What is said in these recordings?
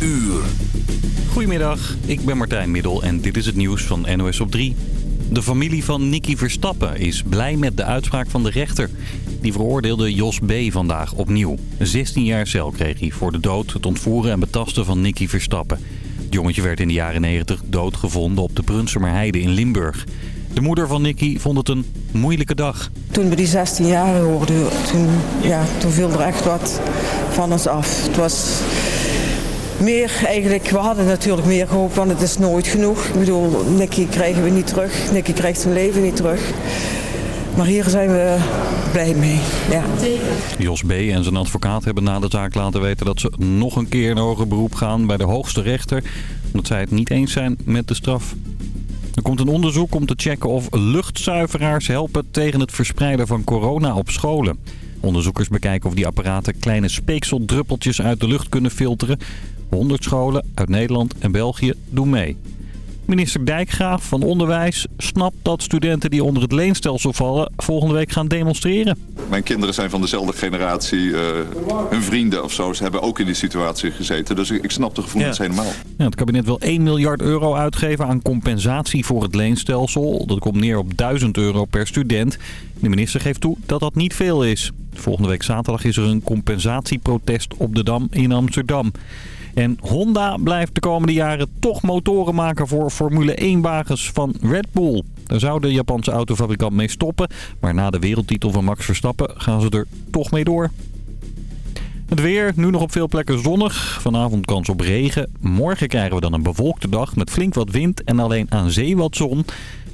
uur. Goedemiddag, ik ben Martijn Middel en dit is het nieuws van NOS op 3. De familie van Nicky Verstappen is blij met de uitspraak van de rechter. Die veroordeelde Jos B. vandaag opnieuw. 16 jaar cel kreeg hij voor de dood, het ontvoeren en betasten van Nicky Verstappen. Het jongetje werd in de jaren 90 doodgevonden op de Brunsumerheide in Limburg. De moeder van Nicky vond het een moeilijke dag. Toen we die 16 jaar hoorden, toen, ja, toen viel er echt wat van ons af. Het was meer eigenlijk, we hadden natuurlijk meer gehoopt, want het is nooit genoeg. Ik bedoel, Nicky krijgen we niet terug. Nicky krijgt zijn leven niet terug. Maar hier zijn we blij mee, ja. Jos B. en zijn advocaat hebben na de zaak laten weten dat ze nog een keer in hoger beroep gaan bij de hoogste rechter. Omdat zij het niet eens zijn met de straf. Er komt een onderzoek om te checken of luchtzuiveraars helpen tegen het verspreiden van corona op scholen. Onderzoekers bekijken of die apparaten kleine speekseldruppeltjes uit de lucht kunnen filteren. 100 scholen uit Nederland en België doen mee. Minister Dijkgraaf van Onderwijs snapt dat studenten die onder het leenstelsel vallen volgende week gaan demonstreren. Mijn kinderen zijn van dezelfde generatie. eh, hun vrienden of zo, ze hebben ook in die situatie gezeten. Dus ik, ik snap de gevoelens Ja. helemaal. Ja, het kabinet wil 1 miljard euro uitgeven aan compensatie voor het leenstelsel. Dat komt neer op 1000 euro per student. De minister geeft toe dat dat niet veel is. Volgende week zaterdag is er een compensatieprotest op de Dam in Amsterdam. En Honda blijft de komende jaren toch motoren maken voor Formule 1-wagens van Red Bull. Daar zou de Japanse autofabrikant mee stoppen. Maar na de wereldtitel van Max Verstappen gaan ze er toch mee door. Het weer, nu nog op veel plekken zonnig. Vanavond kans op regen. Morgen krijgen we dan een bewolkte dag met flink wat wind en alleen aan zee wat zon.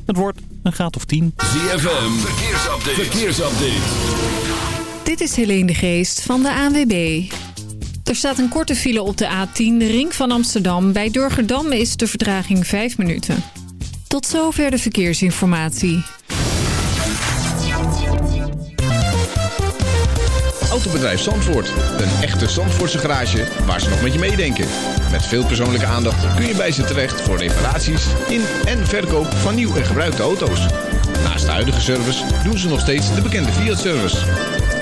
Het wordt een graad of 10. ZFM, verkeersupdate. verkeersupdate. Dit is Helene de Geest van de ANWB. Er staat een korte file op de A10, de ring van Amsterdam. Bij Durgerdam is de vertraging 5 minuten. Tot zover de verkeersinformatie. Autobedrijf Zandvoort. Een echte Zandvoortse garage waar ze nog met je meedenken. Met veel persoonlijke aandacht kun je bij ze terecht voor reparaties in en verkoop van nieuw en gebruikte auto's. Naast de huidige service doen ze nog steeds de bekende Fiat-service.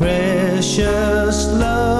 Precious love,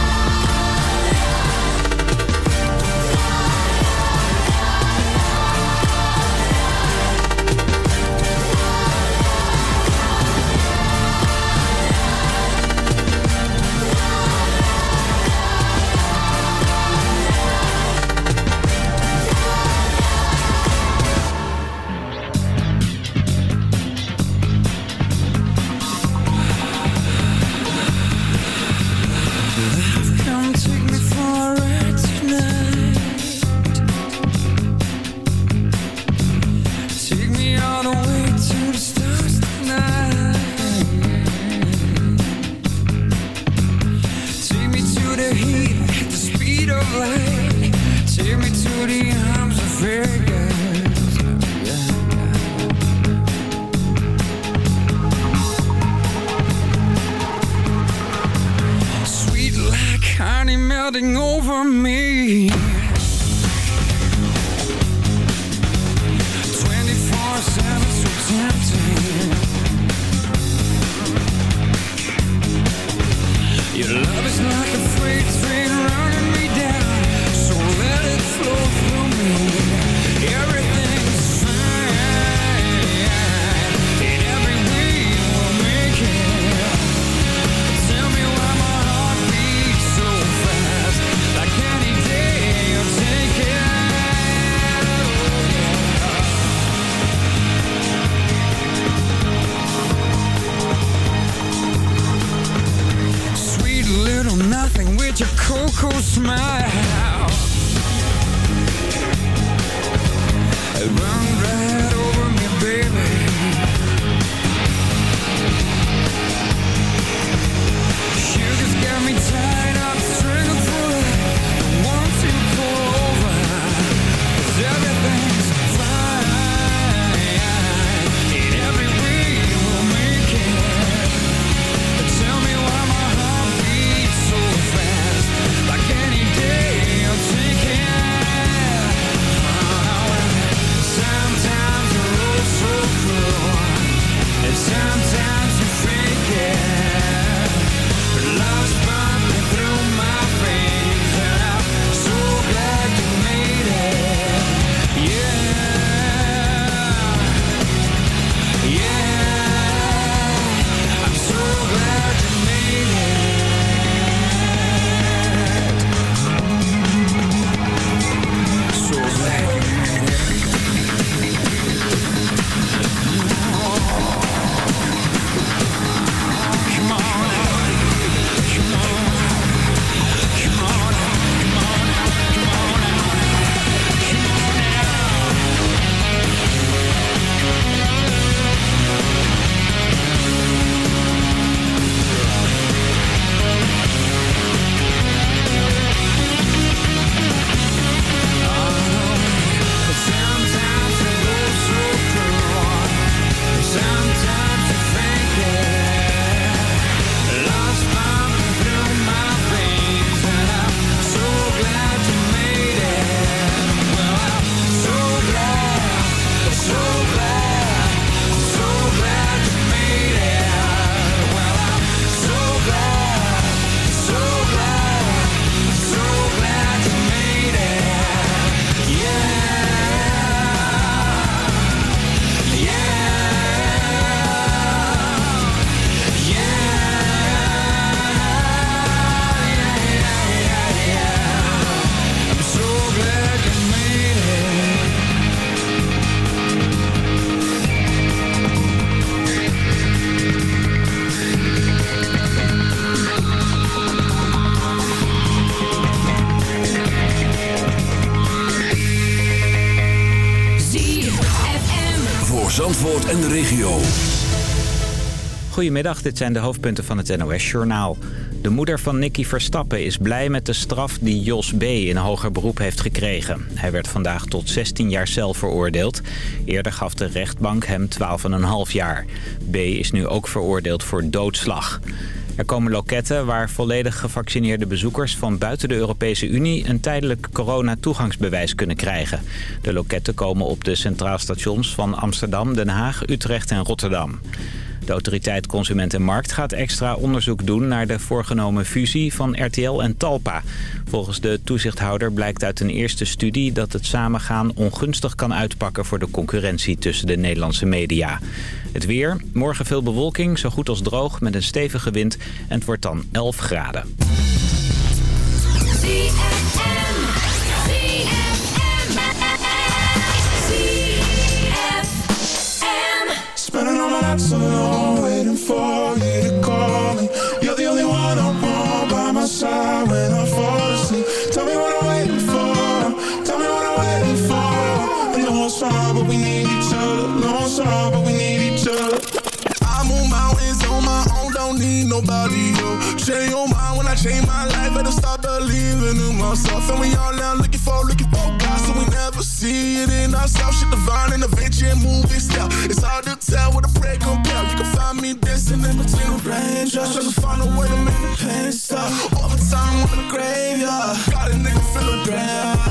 Goedemiddag, dit zijn de hoofdpunten van het NOS-journaal. De moeder van Nicky Verstappen is blij met de straf die Jos B. in hoger beroep heeft gekregen. Hij werd vandaag tot 16 jaar cel veroordeeld. Eerder gaf de rechtbank hem 12,5 jaar. B. is nu ook veroordeeld voor doodslag. Er komen loketten waar volledig gevaccineerde bezoekers van buiten de Europese Unie een tijdelijk corona-toegangsbewijs kunnen krijgen. De loketten komen op de centraal stations van Amsterdam, Den Haag, Utrecht en Rotterdam. De autoriteit Consument en Markt gaat extra onderzoek doen naar de voorgenomen fusie van RTL en Talpa. Volgens de toezichthouder blijkt uit een eerste studie dat het samengaan ongunstig kan uitpakken voor de concurrentie tussen de Nederlandse media. Het weer, morgen veel bewolking, zo goed als droog met een stevige wind en het wordt dan 11 graden. Change your mind when I change my life, better start believing in myself. And we all now looking for, looking for God, so we never see it in ourselves. Shit divine and adventure and movie style. It's hard to tell what a prayer compare. You can find me dancing in between the raindrops, trying to find a way to make the pain stop. Overtime on the graveyard, got a nigga feeling grand.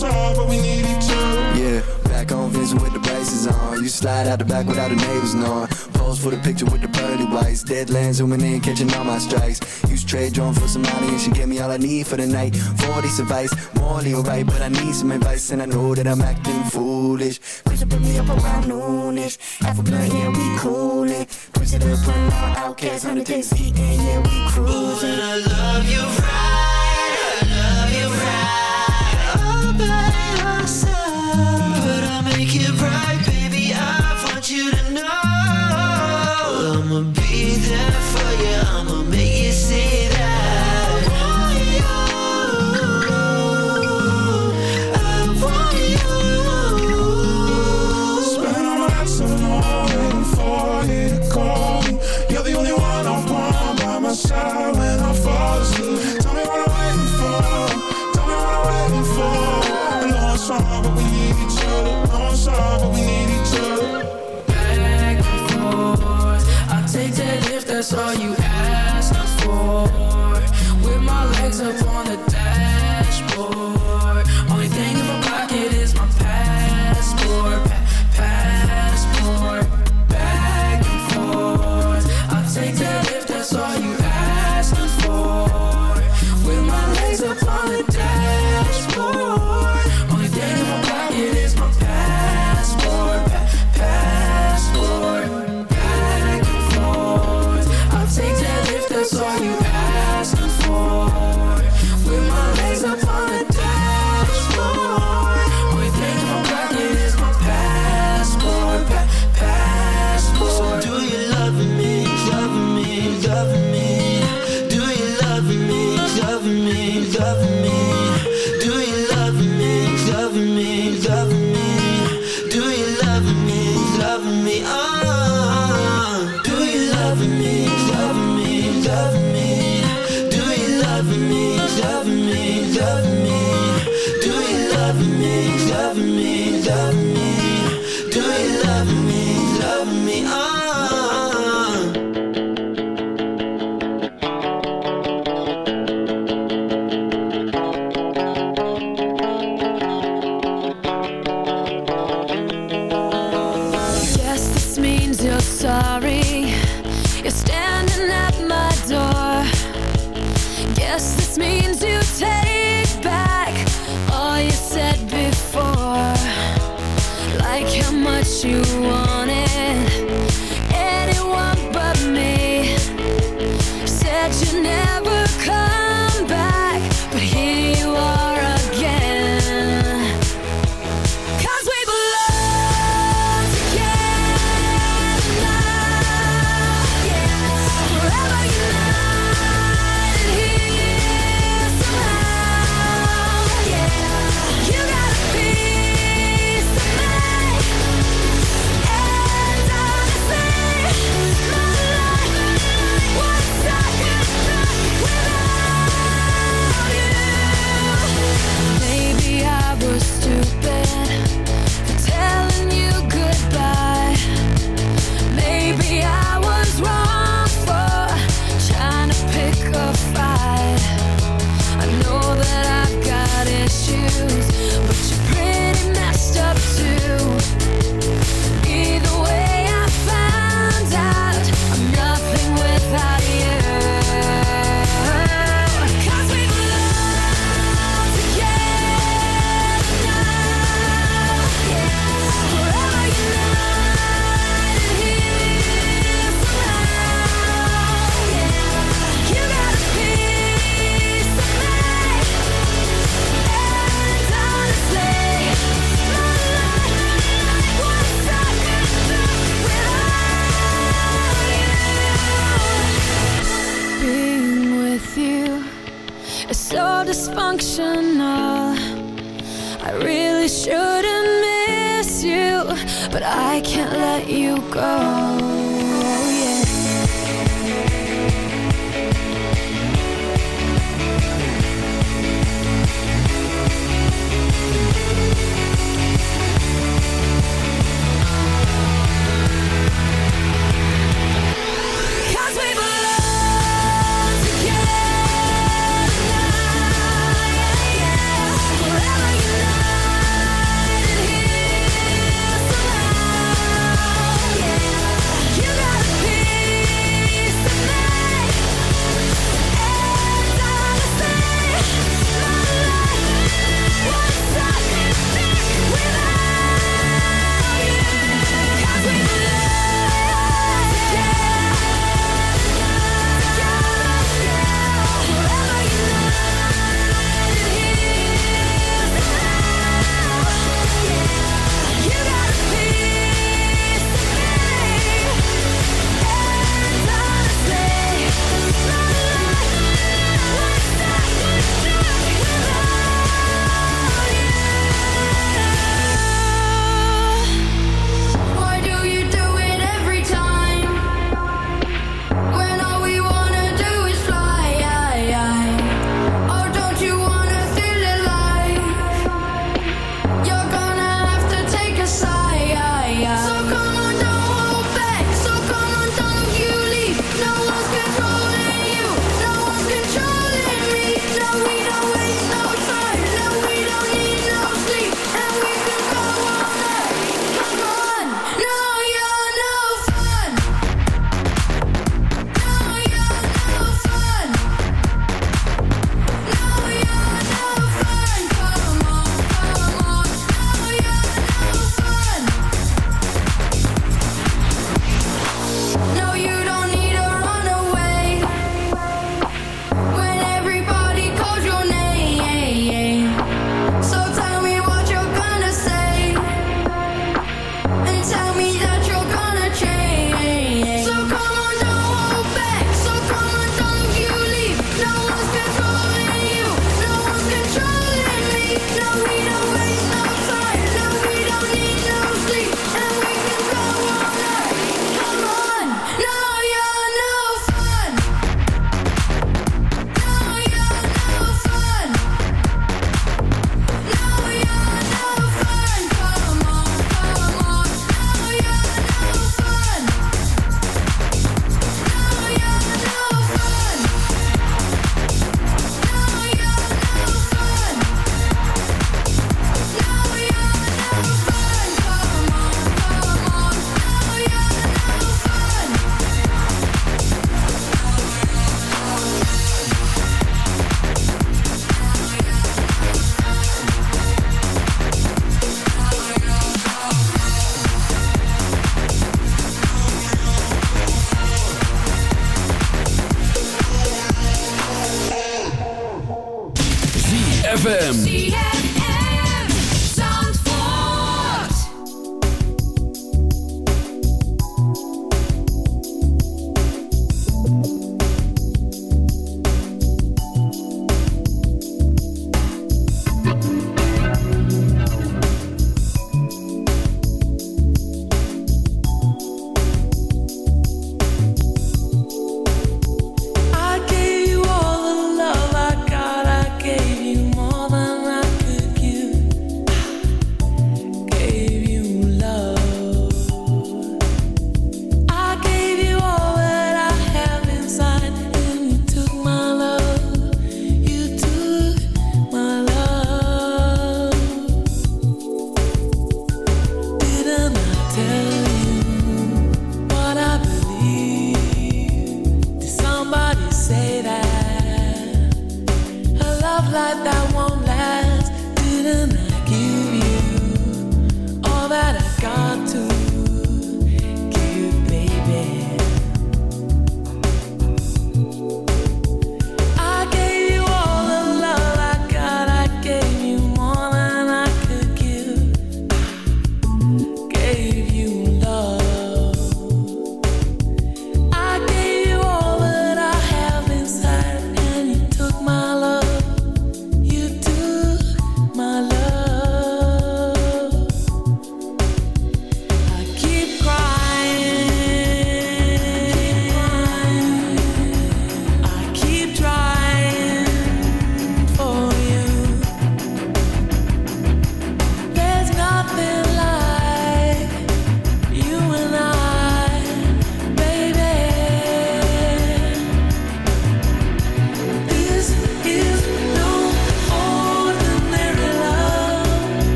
Know it's but we need each other. Yeah, back on Vincent with the braces on. You slide out the back without the neighbors knowing. Pose for the picture with the pearly whites. Deadlands zooming in, catching all my strikes. Use trade drone for some money and she gave me all I need for the night. 40 advice, morally alright, but I need some advice and I know that I'm acting foolish. Push it, put me up around noonish. Alpha blood, yeah, we coolin'. Push it up, put on outcasts, 100 days eating, yeah, we cruising. I love you right, you want. Let you go.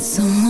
With someone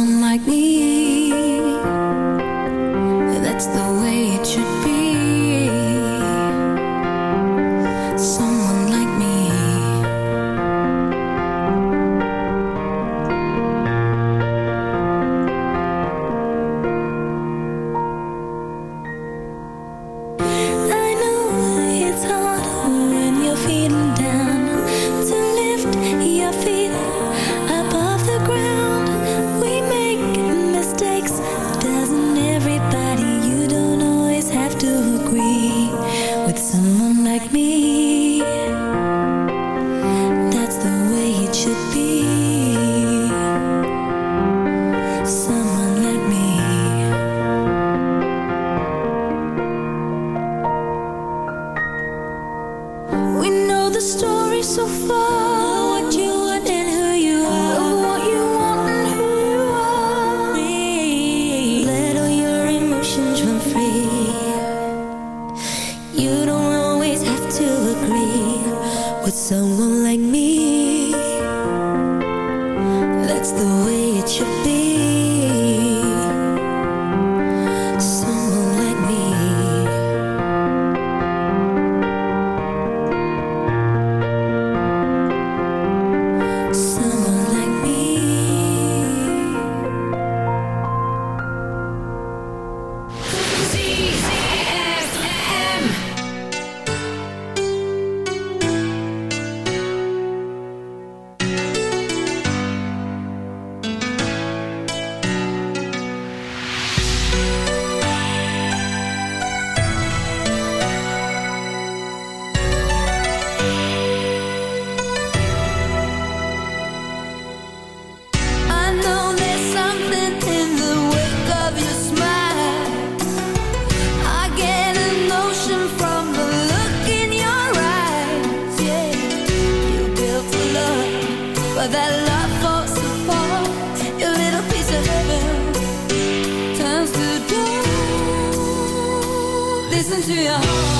into your heart